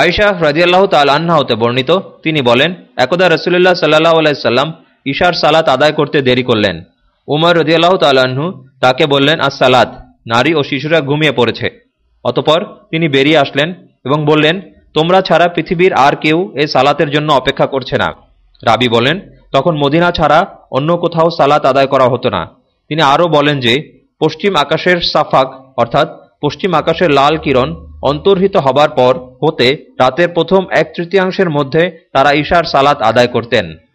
আয়শা রাজিয়াল্লাহ তাল আন্না হতে বর্ণিত, তিনি বলেন, একদা রসুল্লাহ সাল্লাহ আলাইসাল্লাম ঈশার সালাত আদায় করতে দেরি করলেন। উমর রদিয়াল্লাহ তাল্লাহ্ন তাকে বললেন আস সালাত নারী ও শিশুরা ঘুমিয়ে পড়েছে। অতপর তিনি বেরিয়ে আসলেন এবং বললেন, তোমরা ছাড়া পৃথিবীর আর কেউ এ সালাতের জন্য অপেক্ষা করছে না। রাবি বলেন, তখন মদিনা ছাড়া অন্য কোথাও সালাত আদায় করা হতো না। তিনি আরও বলেন যে, পশ্চিম আকাশের সাফাক, অর্থাৎ পশ্চিম আকাশের লাল কিরণ অন্তর্হিত হবার পর হতে রাতের প্রথম এক তৃতীয়াংশের মধ্যে তারা ঈশার সালাত আদায় করতেন।